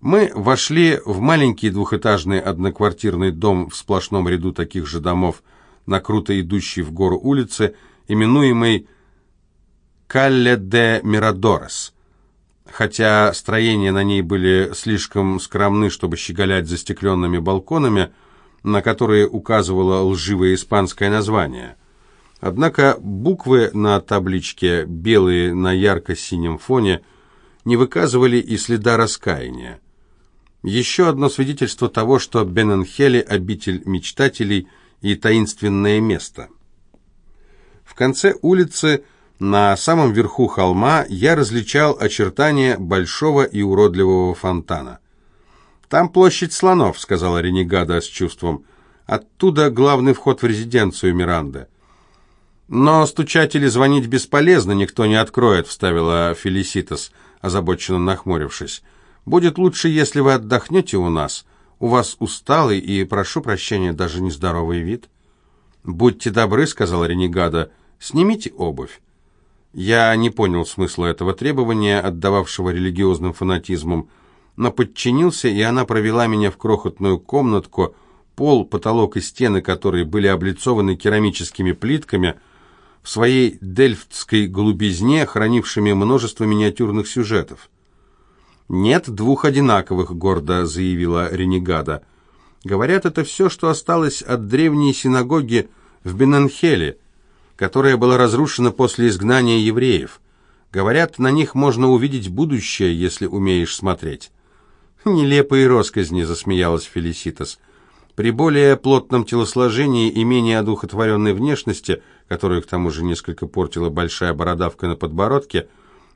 Мы вошли в маленький двухэтажный одноквартирный дом в сплошном ряду таких же домов на круто идущей в гору улице, именуемый Калле де Мирадорес. Хотя строения на ней были слишком скромны, чтобы щеголять застекленными балконами, на которые указывало лживое испанское название. Однако буквы на табличке, белые на ярко-синем фоне, не выказывали и следа раскаяния. Еще одно свидетельство того, что Бененхели – обитель мечтателей и таинственное место. В конце улицы, на самом верху холма, я различал очертания большого и уродливого фонтана. «Там площадь слонов», — сказала Ренегада с чувством. «Оттуда главный вход в резиденцию Миранды». «Но стучать или звонить бесполезно, никто не откроет», — вставила Фелиситас, озабоченно нахмурившись. «Будет лучше, если вы отдохнете у нас. У вас усталый и, прошу прощения, даже нездоровый вид». «Будьте добры», — сказала Ренегада, — «снимите обувь». Я не понял смысла этого требования, отдававшего религиозным фанатизмом, но подчинился, и она провела меня в крохотную комнатку, пол, потолок и стены которые были облицованы керамическими плитками — в своей дельфтской голубизне, хранившими множество миниатюрных сюжетов. «Нет двух одинаковых», — гордо заявила Ренегада. «Говорят, это все, что осталось от древней синагоги в Бенанхеле, которая была разрушена после изгнания евреев. Говорят, на них можно увидеть будущее, если умеешь смотреть». «Нелепые росказни», — засмеялась Фелиситас. При более плотном телосложении и менее одухотворенной внешности, которую к тому же несколько портила большая бородавка на подбородке,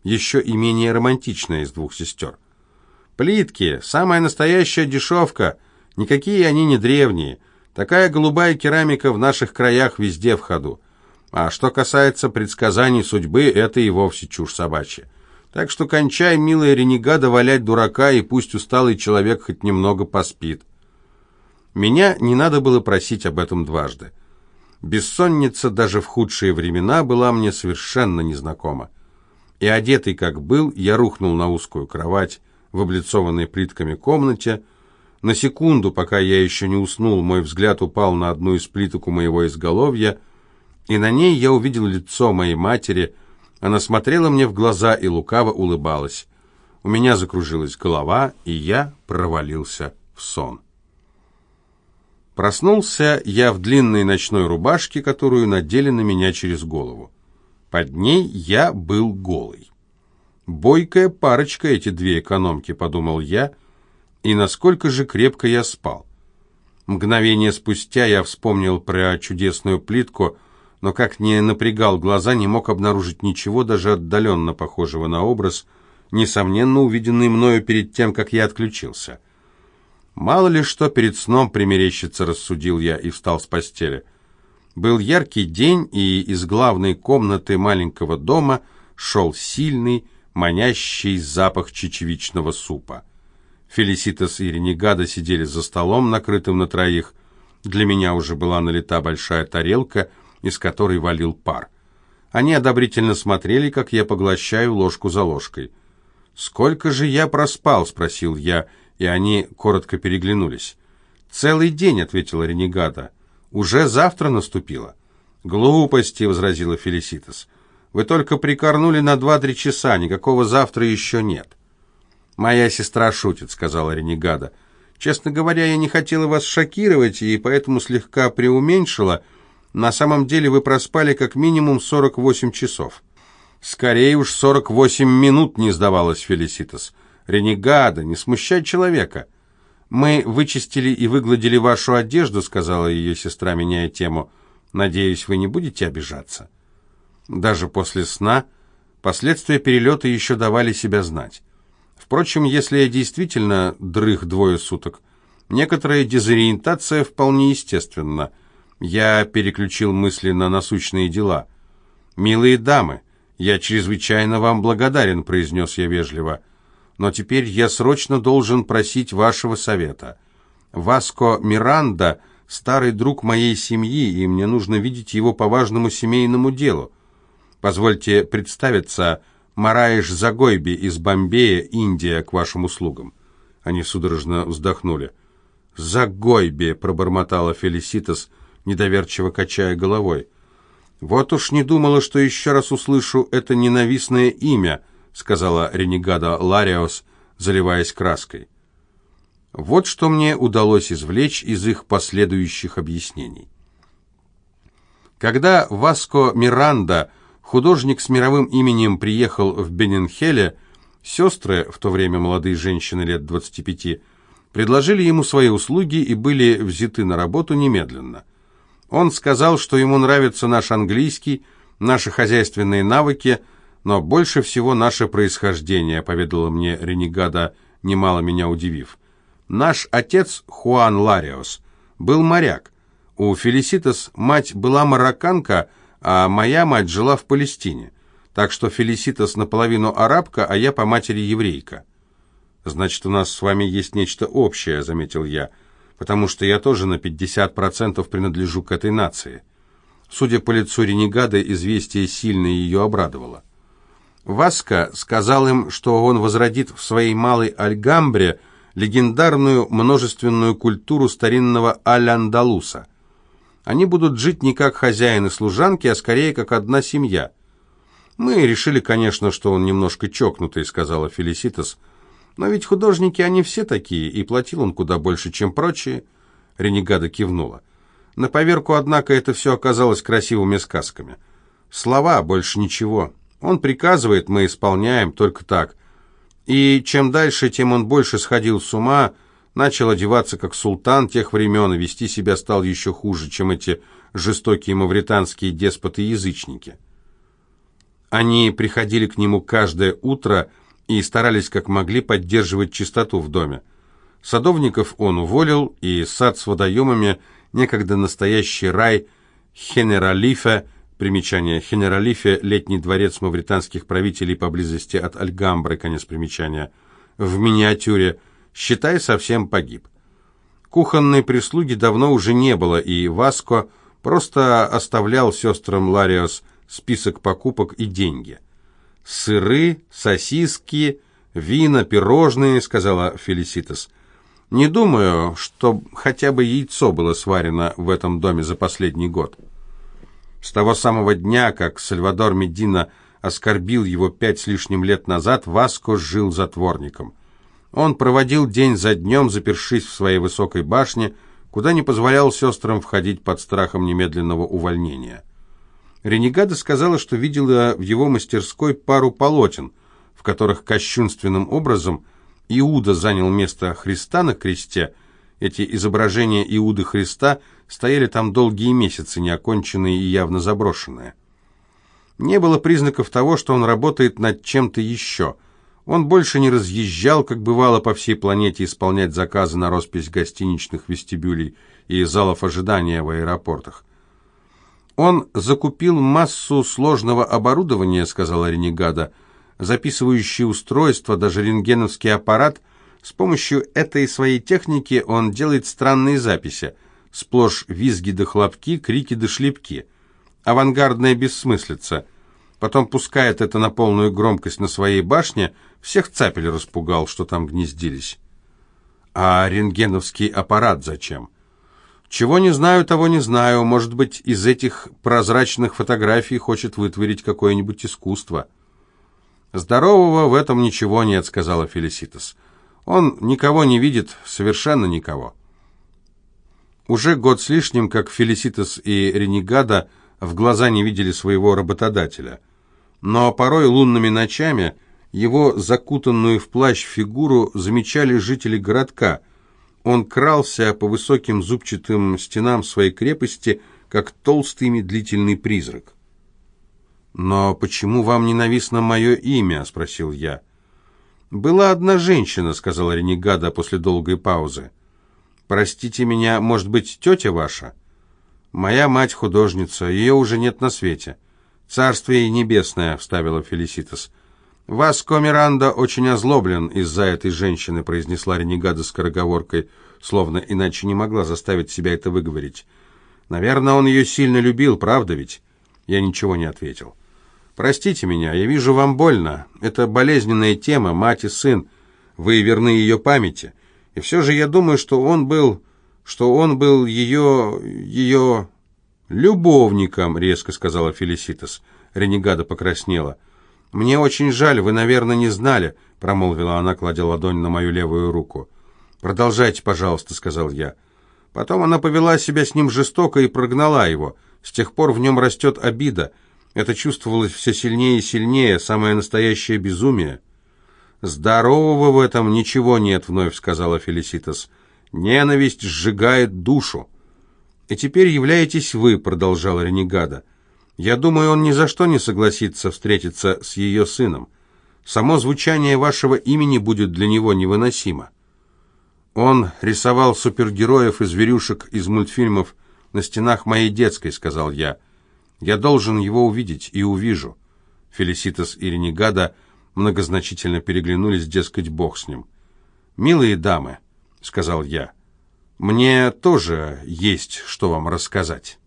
еще и менее романтичная из двух сестер. Плитки, самая настоящая дешевка, никакие они не древние. Такая голубая керамика в наших краях везде в ходу. А что касается предсказаний судьбы, это и вовсе чушь собачья. Так что кончай, милая ренегада, валять дурака, и пусть усталый человек хоть немного поспит. Меня не надо было просить об этом дважды. Бессонница даже в худшие времена была мне совершенно незнакома. И одетый как был, я рухнул на узкую кровать в облицованной плитками комнате. На секунду, пока я еще не уснул, мой взгляд упал на одну из плиток у моего изголовья, и на ней я увидел лицо моей матери. Она смотрела мне в глаза и лукаво улыбалась. У меня закружилась голова, и я провалился в сон. Проснулся я в длинной ночной рубашке, которую надели на меня через голову. Под ней я был голый. Бойкая парочка эти две экономки, подумал я, и насколько же крепко я спал. Мгновение спустя я вспомнил про чудесную плитку, но как не напрягал глаза, не мог обнаружить ничего даже отдаленно похожего на образ, несомненно увиденный мною перед тем, как я отключился. Мало ли что перед сном примерещится, рассудил я и встал с постели. Был яркий день, и из главной комнаты маленького дома шел сильный, манящий запах чечевичного супа. Фелиситас и Ренегада сидели за столом, накрытым на троих. Для меня уже была налита большая тарелка, из которой валил пар. Они одобрительно смотрели, как я поглощаю ложку за ложкой. «Сколько же я проспал?» — спросил я, — и они коротко переглянулись. «Целый день», — ответила Ренегата. «Уже завтра наступило». «Глупости», — возразила Фелиситас. «Вы только прикорнули на два-три часа, никакого завтра еще нет». «Моя сестра шутит», — сказала Ренегада. «Честно говоря, я не хотела вас шокировать, и поэтому слегка преуменьшила. На самом деле вы проспали как минимум 48 часов». «Скорее уж 48 минут», — не сдавалась Фелиситас. «Ренегада, не смущай человека». «Мы вычистили и выгладили вашу одежду», — сказала ее сестра, меняя тему. «Надеюсь, вы не будете обижаться». Даже после сна последствия перелета еще давали себя знать. Впрочем, если я действительно дрых двое суток, некоторая дезориентация вполне естественна. Я переключил мысли на насущные дела. «Милые дамы, я чрезвычайно вам благодарен», — произнес я вежливо, — но теперь я срочно должен просить вашего совета. Васко Миранда – старый друг моей семьи, и мне нужно видеть его по важному семейному делу. Позвольте представиться, Мараиш Загойби из Бомбея, Индия, к вашим услугам». Они судорожно вздохнули. «Загойбе!» — пробормотала Фелиситас, недоверчиво качая головой. «Вот уж не думала, что еще раз услышу это ненавистное имя», — сказала ренегада Лариос, заливаясь краской. Вот что мне удалось извлечь из их последующих объяснений. Когда Васко Миранда, художник с мировым именем, приехал в Бенинхеле, сестры, в то время молодые женщины лет 25, предложили ему свои услуги и были взяты на работу немедленно. Он сказал, что ему нравится наш английский, наши хозяйственные навыки, но больше всего наше происхождение, поведала мне ренегада, немало меня удивив. Наш отец Хуан Лариос был моряк. У Фелиситас мать была марокканка, а моя мать жила в Палестине. Так что Фелиситас наполовину арабка, а я по матери еврейка. Значит, у нас с вами есть нечто общее, заметил я, потому что я тоже на 50% принадлежу к этой нации. Судя по лицу ренегада, известие сильно ее обрадовало. Васка сказал им, что он возродит в своей малой Альгамбре легендарную множественную культуру старинного Аль-Андалуса. Они будут жить не как хозяин и служанки, а скорее как одна семья. Мы решили, конечно, что он немножко чокнутый, сказала Фелиситас. Но ведь художники, они все такие, и платил он куда больше, чем прочие. Ренегада кивнула. На поверку, однако, это все оказалось красивыми сказками. Слова, больше ничего. Он приказывает, мы исполняем, только так. И чем дальше, тем он больше сходил с ума, начал одеваться как султан тех времен и вести себя стал еще хуже, чем эти жестокие мавританские деспоты-язычники. Они приходили к нему каждое утро и старались как могли поддерживать чистоту в доме. Садовников он уволил, и сад с водоемами, некогда настоящий рай Хенералифе, Примечание. Хенералифе – летний дворец мавританских правителей поблизости от Альгамбры, конец примечания. В миниатюре. Считай, совсем погиб. Кухонной прислуги давно уже не было, и Васко просто оставлял сестрам Лариос список покупок и деньги. «Сыры, сосиски, вина, пирожные», — сказала Фелиситас. «Не думаю, что хотя бы яйцо было сварено в этом доме за последний год». С того самого дня, как Сальвадор Медина оскорбил его пять с лишним лет назад, Васко жил затворником. Он проводил день за днем, запершись в своей высокой башне, куда не позволял сестрам входить под страхом немедленного увольнения. Ренегада сказала, что видела в его мастерской пару полотен, в которых кощунственным образом Иуда занял место Христа на кресте. Эти изображения Иуды Христа – стояли там долгие месяцы, неоконченные и явно заброшенные. Не было признаков того, что он работает над чем-то еще. Он больше не разъезжал, как бывало, по всей планете исполнять заказы на роспись гостиничных вестибюлей и залов ожидания в аэропортах. «Он закупил массу сложного оборудования», — сказала Ренегада, «записывающие устройства, даже рентгеновский аппарат. С помощью этой своей техники он делает странные записи сплошь визги да хлопки, крики да шлепки. Авангардная бессмыслица. Потом пускает это на полную громкость на своей башне, всех цапель распугал, что там гнездились. А рентгеновский аппарат зачем? Чего не знаю, того не знаю. Может быть, из этих прозрачных фотографий хочет вытворить какое-нибудь искусство. «Здорового в этом ничего нет», — сказала Фелиситас. «Он никого не видит, совершенно никого». Уже год с лишним, как Фелиситас и Ренегада в глаза не видели своего работодателя. Но порой лунными ночами его закутанную в плащ фигуру замечали жители городка. Он крался по высоким зубчатым стенам своей крепости, как толстый медлительный призрак. «Но почему вам ненавистно мое имя?» — спросил я. «Была одна женщина», — сказала Ренегада после долгой паузы. Простите меня, может быть, тетя ваша? Моя мать художница, ее уже нет на свете. Царствие небесное, вставила Фелиситас. Васко Миранда очень озлоблен из-за этой женщины, произнесла ренегада скороговоркой, словно иначе не могла заставить себя это выговорить. Наверное, он ее сильно любил, правда ведь? Я ничего не ответил. Простите меня, я вижу, вам больно. Это болезненная тема, мать и сын. вы верны ее памяти. И все же я думаю, что он был... что он был ее... ее... любовником», — резко сказала Фелиситас. Ренегада покраснела. «Мне очень жаль, вы, наверное, не знали», — промолвила она, кладя ладонь на мою левую руку. «Продолжайте, пожалуйста», — сказал я. Потом она повела себя с ним жестоко и прогнала его. С тех пор в нем растет обида. Это чувствовалось все сильнее и сильнее, самое настоящее безумие. «Здорового в этом ничего нет», — вновь сказала Фелиситас. «Ненависть сжигает душу». «И теперь являетесь вы», — продолжала Ренегада. «Я думаю, он ни за что не согласится встретиться с ее сыном. Само звучание вашего имени будет для него невыносимо». «Он рисовал супергероев и зверюшек из мультфильмов на стенах моей детской», — сказал я. «Я должен его увидеть и увижу». Фелиситас и Ренегада многозначительно переглянулись, дескать, бог с ним. «Милые дамы», — сказал я, — «мне тоже есть что вам рассказать».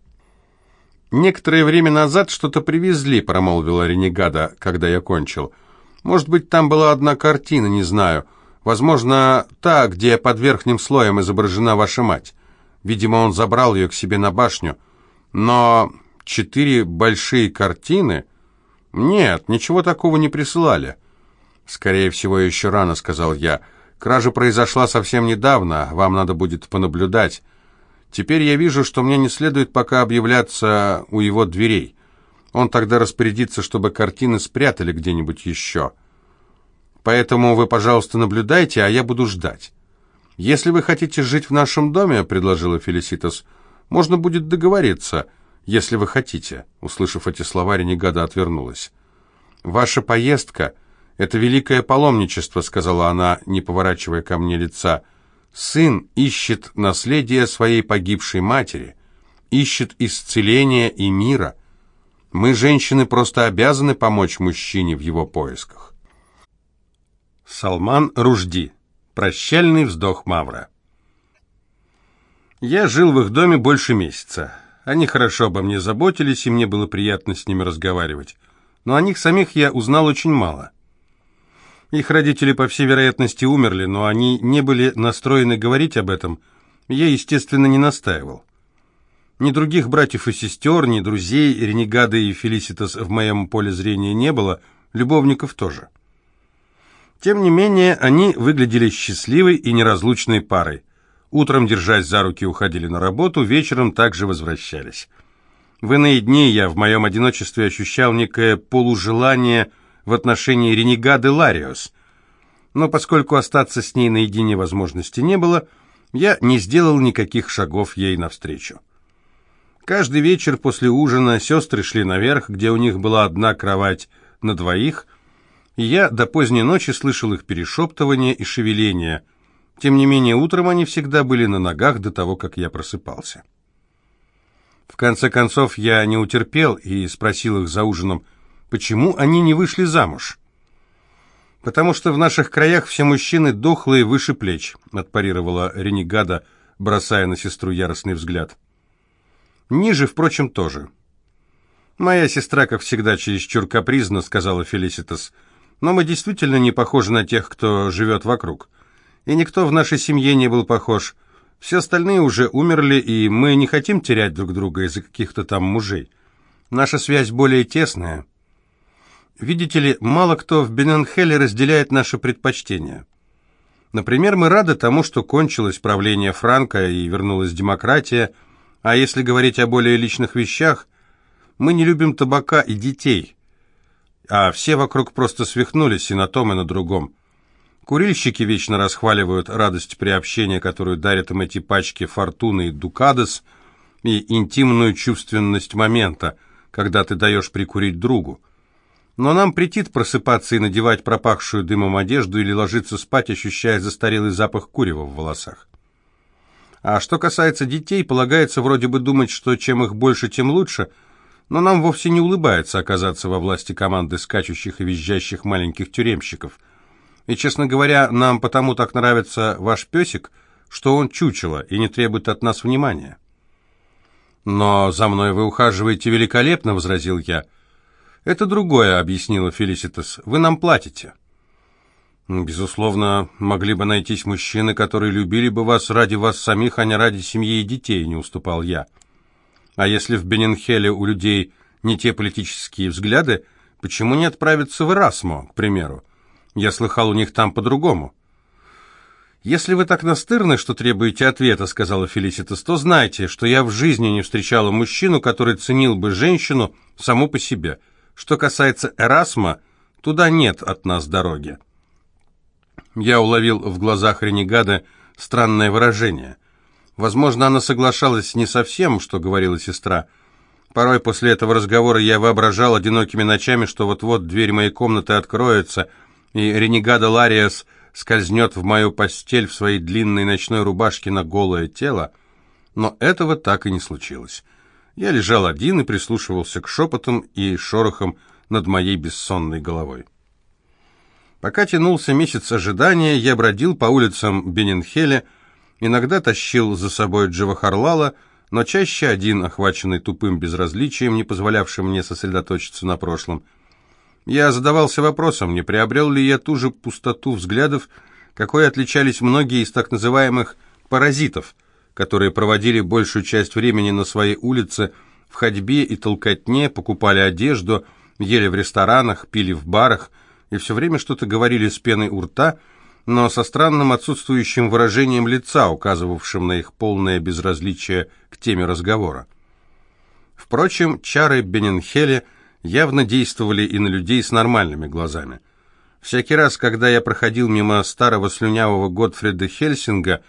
«Некоторое время назад что-то привезли», — промолвила Ренегада, когда я кончил. «Может быть, там была одна картина, не знаю». Возможно, та, где под верхним слоем изображена ваша мать. Видимо, он забрал ее к себе на башню. Но четыре большие картины... Нет, ничего такого не присылали. Скорее всего, еще рано, сказал я. Кража произошла совсем недавно, вам надо будет понаблюдать. Теперь я вижу, что мне не следует пока объявляться у его дверей. Он тогда распорядится, чтобы картины спрятали где-нибудь еще. Поэтому вы, пожалуйста, наблюдайте, а я буду ждать. Если вы хотите жить в нашем доме, предложила Фелиситас, можно будет договориться, если вы хотите. Услышав эти слова, Ренегада отвернулась. Ваша поездка — это великое паломничество, сказала она, не поворачивая ко мне лица. Сын ищет наследие своей погибшей матери, ищет исцеления и мира. Мы, женщины, просто обязаны помочь мужчине в его поисках. Салман Ружди. Прощальный вздох Мавра. Я жил в их доме больше месяца. Они хорошо обо мне заботились, и мне было приятно с ними разговаривать. Но о них самих я узнал очень мало. Их родители, по всей вероятности, умерли, но они не были настроены говорить об этом. Я, естественно, не настаивал. Ни других братьев и сестер, ни друзей, Ренегады и Фелиситас в моем поле зрения не было, любовников тоже. Тем не менее, они выглядели счастливой и неразлучной парой. Утром, держась за руки, уходили на работу, вечером также возвращались. В иные дни я в моем одиночестве ощущал некое полужелание в отношении ренегады Лариос. Но поскольку остаться с ней наедине возможности не было, я не сделал никаких шагов ей навстречу. Каждый вечер после ужина сестры шли наверх, где у них была одна кровать на двоих – и я до поздней ночи слышал их перешептывание и шевеление. Тем не менее, утром они всегда были на ногах до того, как я просыпался. В конце концов, я не утерпел и спросил их за ужином, почему они не вышли замуж. «Потому что в наших краях все мужчины дохлые выше плеч», отпарировала ренегада, бросая на сестру яростный взгляд. «Ниже, впрочем, тоже». «Моя сестра, как всегда, чересчур капризна», — сказала Фелиситас, — но мы действительно не похожи на тех, кто живет вокруг. И никто в нашей семье не был похож. Все остальные уже умерли, и мы не хотим терять друг друга из-за каких-то там мужей. Наша связь более тесная. Видите ли, мало кто в Бененхеле разделяет наши предпочтения. Например, мы рады тому, что кончилось правление Франка и вернулась демократия, а если говорить о более личных вещах, мы не любим табака и детей – а все вокруг просто свихнулись и на том, и на другом. Курильщики вечно расхваливают радость приобщения, которую дарят им эти пачки «Фортуны» и «Дукадес», и интимную чувственность момента, когда ты даешь прикурить другу. Но нам претит просыпаться и надевать пропахшую дымом одежду или ложиться спать, ощущая застарелый запах курева в волосах. А что касается детей, полагается вроде бы думать, что чем их больше, тем лучше – но нам вовсе не улыбается оказаться во власти команды скачущих и визжащих маленьких тюремщиков. И, честно говоря, нам потому так нравится ваш песик, что он чучело и не требует от нас внимания. «Но за мной вы ухаживаете великолепно», — возразил я. «Это другое», — объяснила Фелиситас. «Вы нам платите». Безусловно, могли бы найтись мужчины, которые любили бы вас ради вас самих, а не ради семьи и детей, не уступал я. А если в Бенинхеле у людей не те политические взгляды, почему не отправиться в Эрасмо, к примеру? Я слыхал, у них там по-другому. «Если вы так настырны, что требуете ответа», — сказала Фелиситас, «то знайте, что я в жизни не встречала мужчину, который ценил бы женщину саму по себе. Что касается Эрасма, туда нет от нас дороги». Я уловил в глазах ренегада странное выражение. Возможно, она соглашалась не со всем, что говорила сестра. Порой после этого разговора я воображал одинокими ночами, что вот-вот дверь моей комнаты откроется, и ренегада Лариас скользнет в мою постель в своей длинной ночной рубашке на голое тело. Но этого так и не случилось. Я лежал один и прислушивался к шепотам и шорохам над моей бессонной головой. Пока тянулся месяц ожидания, я бродил по улицам Бенинхеля, иногда тащил за собой Джавахарлала, но чаще один, охваченный тупым безразличием, не позволявшим мне сосредоточиться на прошлом. Я задавался вопросом, не приобрел ли я ту же пустоту взглядов, какой отличались многие из так называемых «паразитов», которые проводили большую часть времени на своей улице в ходьбе и толкотне, покупали одежду, ели в ресторанах, пили в барах, и все время что-то говорили с пеной у рта, но со странным отсутствующим выражением лица, указывавшим на их полное безразличие к теме разговора. Впрочем, чары Бененхеля явно действовали и на людей с нормальными глазами. Всякий раз, когда я проходил мимо старого слюнявого Готфрида Хельсинга,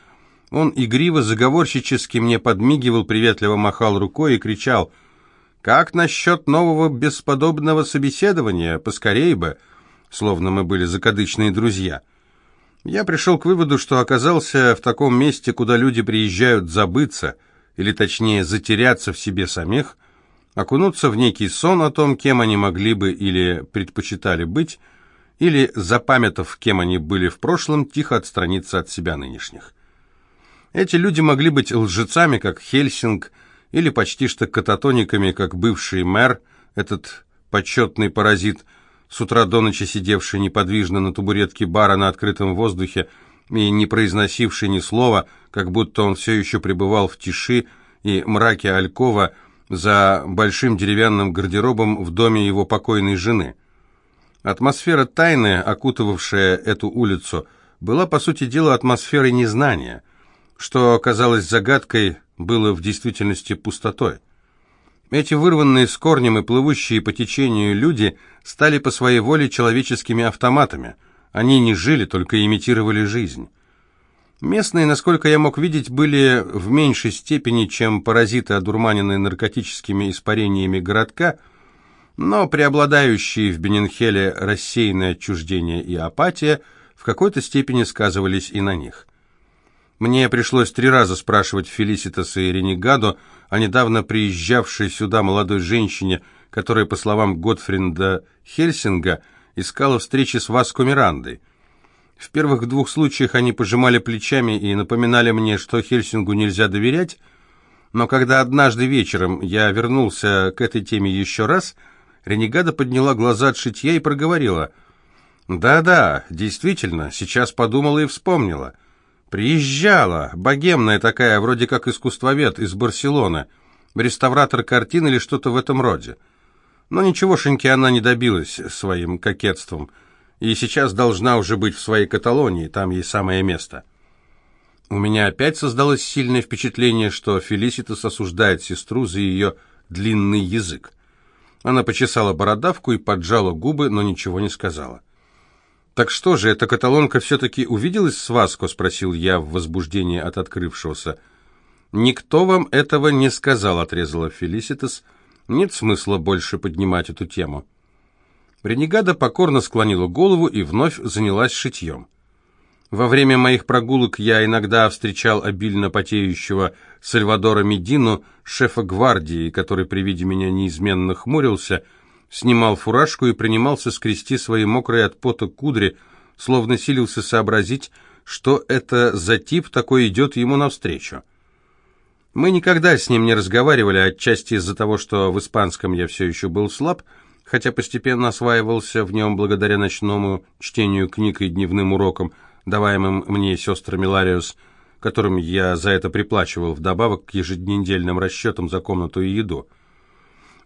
он игриво, заговорщически мне подмигивал, приветливо махал рукой и кричал «Как насчет нового бесподобного собеседования? Поскорей бы!» словно мы были закадычные друзья. Я пришел к выводу, что оказался в таком месте, куда люди приезжают забыться, или точнее затеряться в себе самих, окунуться в некий сон о том, кем они могли бы или предпочитали быть, или, запамятав, кем они были в прошлом, тихо отстраниться от себя нынешних. Эти люди могли быть лжецами, как Хельсинг, или почти что кататониками, как бывший мэр, этот почетный паразит – с утра до ночи сидевший неподвижно на табуретке бара на открытом воздухе и не произносивший ни слова, как будто он все еще пребывал в тиши и мраке Алькова за большим деревянным гардеробом в доме его покойной жены. Атмосфера тайны, окутывавшая эту улицу, была, по сути дела, атмосферой незнания. Что казалось загадкой, было в действительности пустотой. Эти вырванные с корнем и плывущие по течению люди стали по своей воле человеческими автоматами. Они не жили, только имитировали жизнь. Местные, насколько я мог видеть, были в меньшей степени, чем паразиты, одурманенные наркотическими испарениями городка, но преобладающие в Бенинхеле рассеянное отчуждение и апатия в какой-то степени сказывались и на них. Мне пришлось три раза спрашивать Фелиситаса и Ренегадо о недавно приезжавшей сюда молодой женщине, которая, по словам Готфринда Хельсинга, искала встречи с Васко Мирандой. В первых двух случаях они пожимали плечами и напоминали мне, что Хельсингу нельзя доверять, но когда однажды вечером я вернулся к этой теме еще раз, Ренегада подняла глаза от шитья и проговорила. «Да-да, действительно, сейчас подумала и вспомнила». Приезжала, богемная такая, вроде как искусствовед из Барселоны, реставратор картин или что-то в этом роде. Но ничегошеньки она не добилась своим кокетством, и сейчас должна уже быть в своей Каталонии, там ей самое место. У меня опять создалось сильное впечатление, что Фелиситас осуждает сестру за ее длинный язык. Она почесала бородавку и поджала губы, но ничего не сказала. «Так что же, эта каталонка все-таки увиделась с Васко?» – спросил я в возбуждении от открывшегося. «Никто вам этого не сказал», – отрезала Фелиситас. «Нет смысла больше поднимать эту тему». Ренегада покорно склонила голову и вновь занялась шитьем. Во время моих прогулок я иногда встречал обильно потеющего Сальвадора Медину, шефа гвардии, который при виде меня неизменно хмурился – снимал фуражку и принимался скрести свои мокрые от пота кудри, словно силился сообразить, что это за тип такой идет ему навстречу. Мы никогда с ним не разговаривали, отчасти из-за того, что в испанском я все еще был слаб, хотя постепенно осваивался в нем благодаря ночному чтению книг и дневным урокам, даваемым мне сестрами Лариус, которым я за это приплачивал вдобавок к еженедельным расчетам за комнату и еду.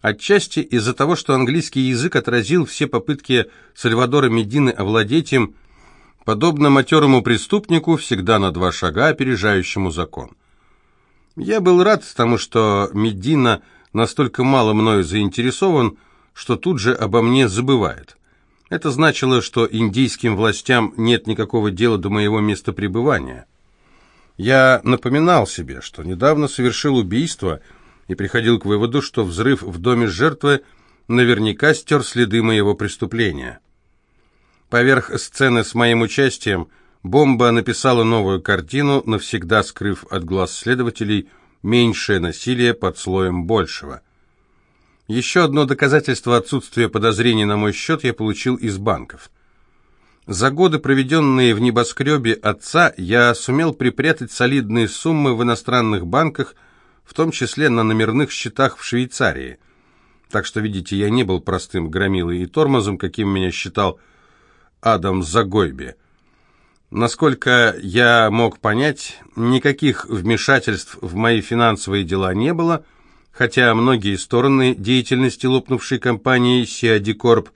Отчасти из-за того, что английский язык отразил все попытки Сальвадора Медины овладеть им, подобно матерому преступнику, всегда на два шага опережающему закон. Я был рад тому, что Медина настолько мало мною заинтересован, что тут же обо мне забывает. Это значило, что индийским властям нет никакого дела до моего места пребывания. Я напоминал себе, что недавно совершил убийство и приходил к выводу, что взрыв в доме жертвы наверняка стер следы моего преступления. Поверх сцены с моим участием бомба написала новую картину, навсегда скрыв от глаз следователей меньшее насилие под слоем большего. Еще одно доказательство отсутствия подозрений на мой счет я получил из банков. За годы, проведенные в небоскребе отца, я сумел припрятать солидные суммы в иностранных банках, в том числе на номерных счетах в Швейцарии. Так что, видите, я не был простым громилой и тормозом, каким меня считал Адам Загойбе. Насколько я мог понять, никаких вмешательств в мои финансовые дела не было – хотя многие стороны деятельности лопнувшей компании Сиадикорп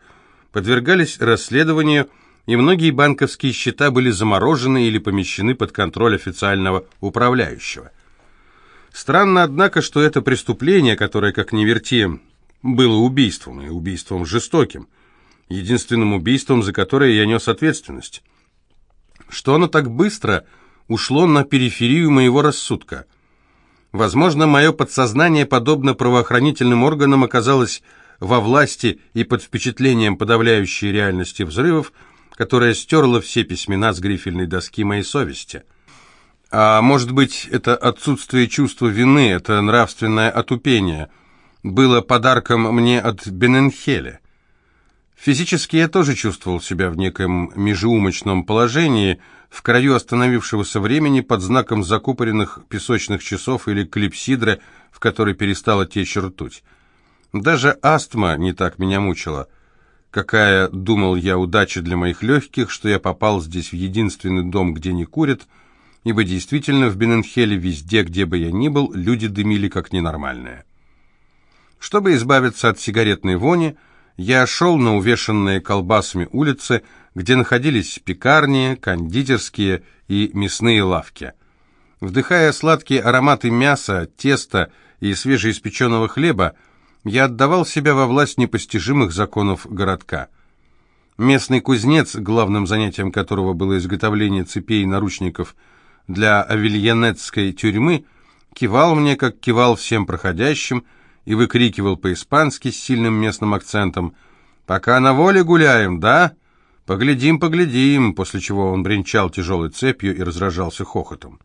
подвергались расследованию, и многие банковские счета были заморожены или помещены под контроль официального управляющего. Странно, однако, что это преступление, которое, как ни верти, было убийством, и убийством жестоким, единственным убийством, за которое я нес ответственность, что оно так быстро ушло на периферию моего рассудка – Возможно, мое подсознание, подобно правоохранительным органам, оказалось во власти и под впечатлением подавляющей реальности взрывов, которая стерла все письмена с грифельной доски моей совести. А может быть, это отсутствие чувства вины, это нравственное отупение, было подарком мне от Бененхеля. Физически я тоже чувствовал себя в неком межеумочном положении, в краю остановившегося времени под знаком закупоренных песочных часов или клипсидры, в которой перестала течь ртуть. Даже астма не так меня мучила. Какая, думал я, удача для моих легких, что я попал здесь в единственный дом, где не курят, ибо действительно в Бененхеле везде, где бы я ни был, люди дымили как ненормальные. Чтобы избавиться от сигаретной вони, я шел на увешанные колбасами улицы, где находились пекарни, кондитерские и мясные лавки. Вдыхая сладкие ароматы мяса, теста и свежеиспеченного хлеба, я отдавал себя во власть непостижимых законов городка. Местный кузнец, главным занятием которого было изготовление цепей и наручников для авильянетской тюрьмы, кивал мне, как кивал всем проходящим, и выкрикивал по-испански с сильным местным акцентом «Пока на воле гуляем, да? Поглядим, поглядим», после чего он бренчал тяжелой цепью и разражался хохотом.